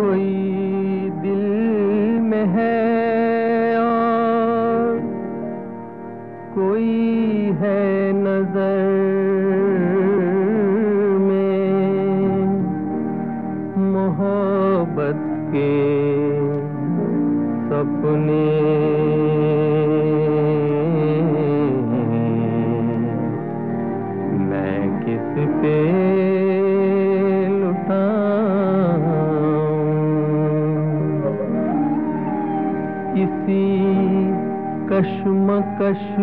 کوئی دل میں ہے اور کوئی ہے نظر میں محبت کے سپنے کشمکش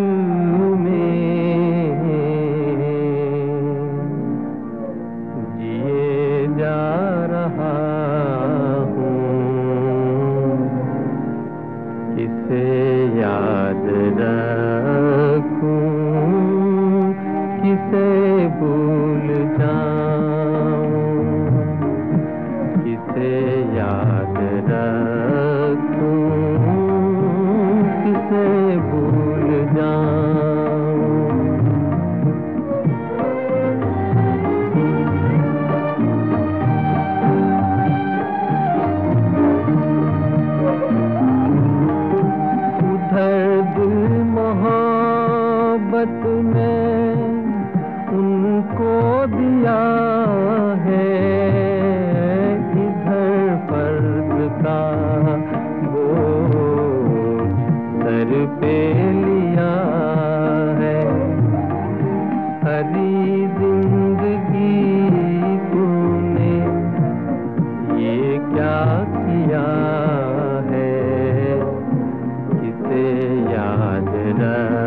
میں۔ محبت میں ان کو دیا ہے۔ ادھر فرد کا بوجھ سر پہ لیا ہے۔ ہری زندگی تم نے یہ کیا کیا ہے؟ کسے یاد رکھوں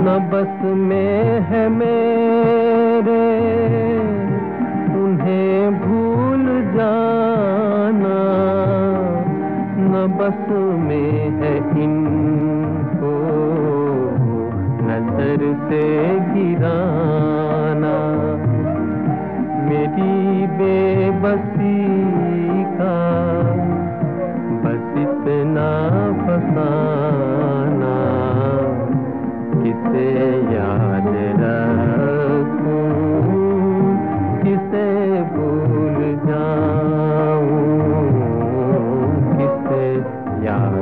نہ بس میں ہے میرے، انہیں بھول جانا۔ نہ بس میں ہے ان کو نظر سے گرانا۔ John.